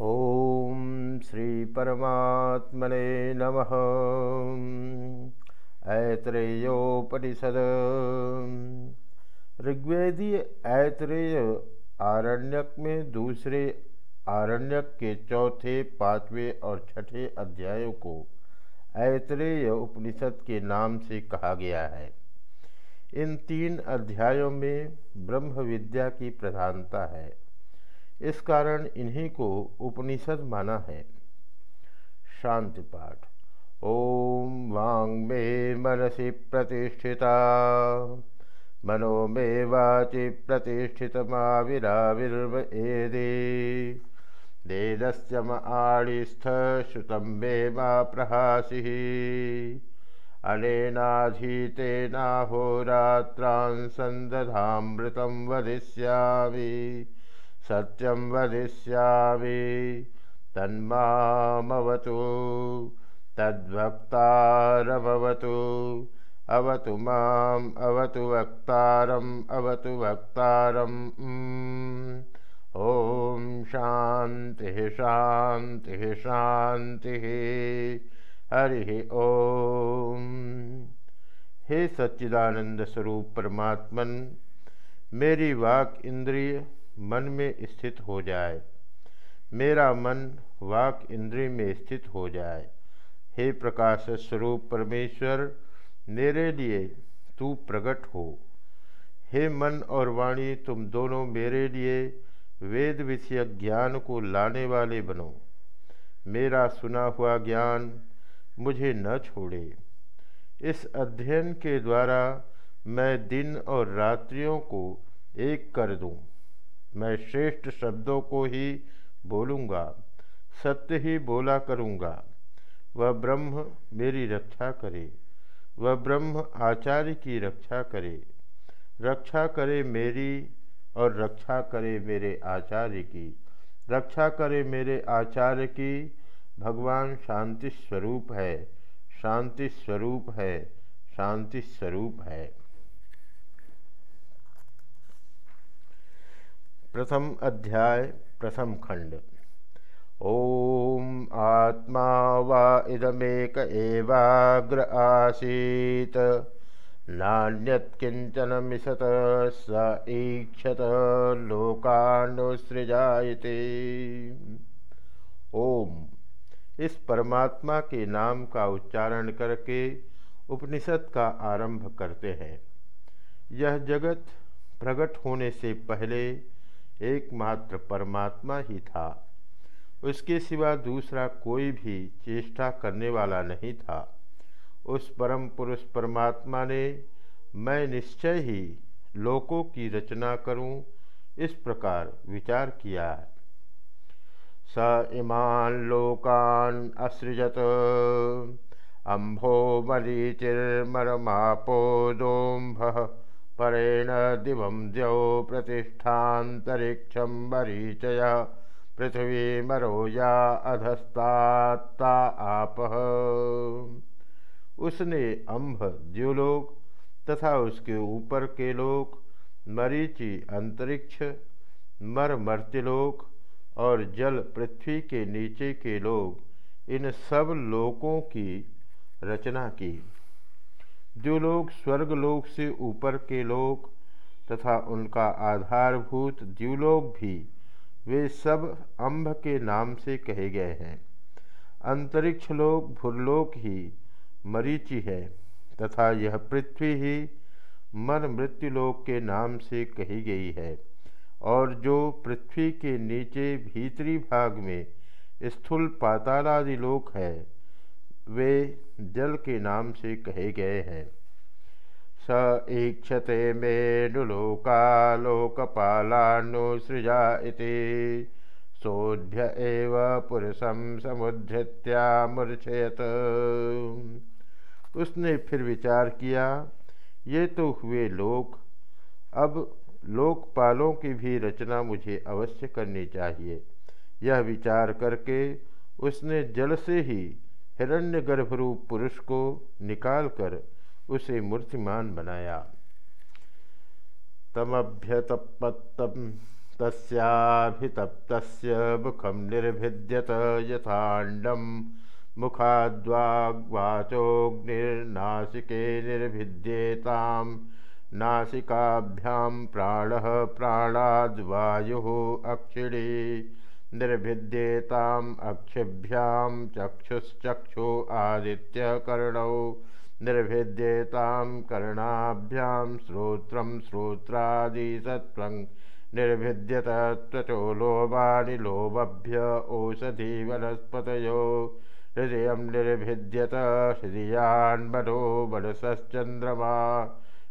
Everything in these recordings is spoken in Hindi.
ॐ श्रीपरमात्मने नमः। ऐत्रेयोपनिषद। ऋग्वेदीय ऐत्रेय आरण्यक में दूसरे आरण्यक के चौथे, पाँचवें और छठे अध्यायों को ऐत्रेय उपनिषद के नाम से कहा गया है। इन तीन अध्यायों में ब्रह्म विद्या की प्रधानता है। इस कारण इन्हीं को उपनिषद माना है। शांति पाठ। ओम वांग मे मनसि प्रतिष्ठिता। मनो मे वाचि प्रतिष्ठित माविराविर्व एदे वेदस्य आड़िस्थ श्रुत मे मा प्रहासि। अनेनाधीतेनाहोरात्रान् सन्दधामृतं वदिष्यामि। सत्यं वदिष्यामि। तन्मामवतु। तद्वक्तारमवतु अवतु माम्, अवतु वक्तारम् अवतु वक्तारम्। ॐ शान्तिः शान्तिः शान्तिः। हरिः ॐ हे सच्चिदानंद स्वरूप परमात्मन, मेरी वाक इंद्रिय मन में स्थित हो जाए। मेरा मन वाक इंद्रिय में स्थित हो जाए। हे प्रकाश स्वरूप परमेश्वर, मेरे लिए तू प्रकट हो। हे मन और वाणी, तुम दोनों मेरे लिए वेद विषय ज्ञान को लाने वाले बनो। मेरा सुना हुआ ज्ञान मुझे न छोड़े। इस अध्ययन के द्वारा मैं दिन और रात्रियों को एक कर दूँ। मैं श्रेष्ठ शब्दों को ही बोलूँगा, सत्य ही बोला करूँगा। वह ब्रह्म मेरी रक्षा करे, वह ब्रह्म आचार्य की रक्षा करे। रक्षा करे मेरी और रक्षा करे मेरे आचार्य की। रक्षा करे मेरे आचार्य की, भगवान शांति स्वरूप है, शांति स्वरूप है, शांति स्वरूप है। प्रथम अध्याय, प्रथम खंड। ओम आत्मा वा इदमेक एवाग्र आसीत। नान्यत्किंचन मिशत स ईक्षत लोकानुसृजाते ओम। इस परमात्मा के नाम का उच्चारण करके उपनिषद का आरंभ करते हैं। यह जगत प्रकट होने से पहले एकमात्र परमात्मा ही था। उसके सिवा दूसरा कोई भी चेष्टा करने वाला नहीं था। उस परम पुरुष परमात्मा ने, मैं निश्चय ही लोकों की रचना करूँ इस प्रकार विचार किया। स इमान लोकान असृजत। अम्भो मरीचिर्मरमापोदोम्भ परेण दिवं द्यौ प्रतिष्ठान्तरिक्षं पृथ्वी मरो या अधस्तात्ता आपह उसने अम्भ, द्युलोक तथा उसके ऊपर के लोक, मरीचि अंतरिक्ष मर मर्त्यलोक और जल पृथ्वी के नीचे के लोग, इन सब लोकों की रचना की। जो लोग स्वर्गलोक से ऊपर के लोक तथा उनका आधारभूत द्यूलोक भी, वे सब अम्भ के नाम से कहे गए हैं। अंतरिक्ष लोक भूलोक ही मरीचि है तथा यह पृथ्वी ही मन मृत्युलोक के नाम से कही गई है और जो पृथ्वी के नीचे भीतरी भाग में स्थूल पातालादि लोक है वे जल के नाम से कहे गए हैं। स ईक्षते मेनुलोकालोकपालानुसृजा इति। सोभ्य एव पुरुषम समुद्धृत्यामूर्छयत उसने फिर विचार किया, ये तो हुए लोक। अब लोकपालों की भी रचना मुझे अवश्य करनी चाहिए। यह विचार करके उसने जल से ही हिरण्य गर्भरूप पुरुष को निकालकर उसे मूर्तिमान बनाया। तमभ्यतपत्तम तस्याभितप्तस्य मुखं निर्भिद्यत यथाण्डं मुखाद्वाग्वाचोऽग्निर्नासिके निर्भिद्येतां नासिकाभ्यां प्राणः प्राणाद्वायुः अक्षिणी। निर्भिद्येताम् अक्षिभ्यां चक्षुश्चक्षु आदित्य आदित्यकर्णौ। निर्भिद्येतां कर्णाभ्यां श्रोत्रं श्रोत्रादिसत्त्वं निर्भिद्यत त्वचो लोभानिलोभभ्य ओषधि वनस्पतयो। हृदय निर्भिद्यत हृदयान्मनो मनसश्चन्द्रमा।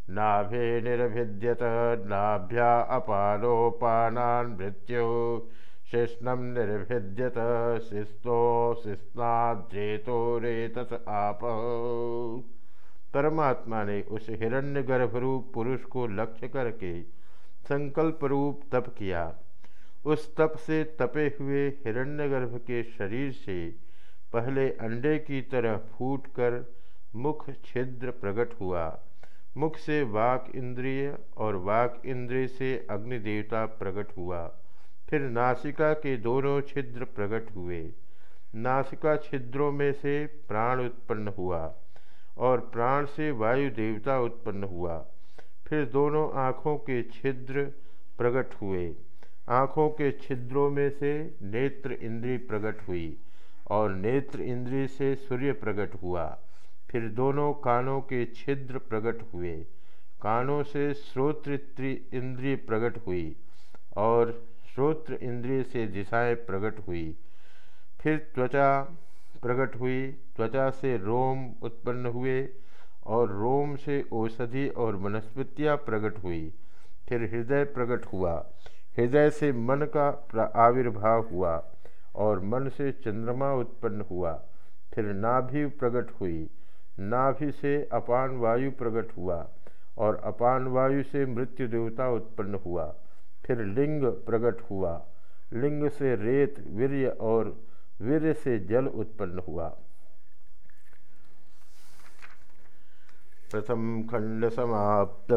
नाभे निर्भिद्यत नाभ्या अपानोपानान् मृत्यो। शिष्णं निर्भिद्यत शिस्तो शिस्नाद्रेतो रेतस आप। परमात्मा ने उस हिरण्य रूप पुरुष को लक्ष्य करके संकल्प रूप तप किया। उस तप से तपे हुए हिरण्यगर्भ के शरीर से पहले अंडे की तरह फूटकर मुख छिद्र प्रकट हुआ। मुख से वाक इंद्रिय और वाक इंद्रिय से अग्निदेवता प्रकट हुआ। फिर नासिका के दोनों छिद्र प्रकट हुए। नासिका छिद्रों में से प्राण उत्पन्न हुआ और प्राण से वायु देवता उत्पन्न हुआ। फिर दोनों आँखों के छिद्र प्रकट हुए। आँखों के छिद्रों में से नेत्र इंद्रिय प्रकट हुई और नेत्र इंद्रिय से सूर्य प्रकट हुआ। फिर दोनों कानों के छिद्र प्रकट हुए। कानों से श्रोत्र इंद्रिय प्रकट हुई और श्रोत्र इंद्रिय से दिशाएँ प्रकट हुई। फिर त्वचा प्रकट हुई। त्वचा से रोम उत्पन्न हुए और रोम से औषधि और वनस्पतियाँ प्रकट हुई। फिर हृदय प्रकट हुआ। हृदय से मन का आविर्भाव हुआ और मन से चंद्रमा उत्पन्न हुआ। फिर नाभि प्रकट हुई। नाभि से अपान वायु प्रकट हुआ और अपान वायु से मृत्यु देवता उत्पन्न हुआ। फिर लिंग प्रकट हुआ। लिंग से रेत, वीर्य और वीर्य से जल उत्पन्न हुआ। प्रथम खंड समाप्त।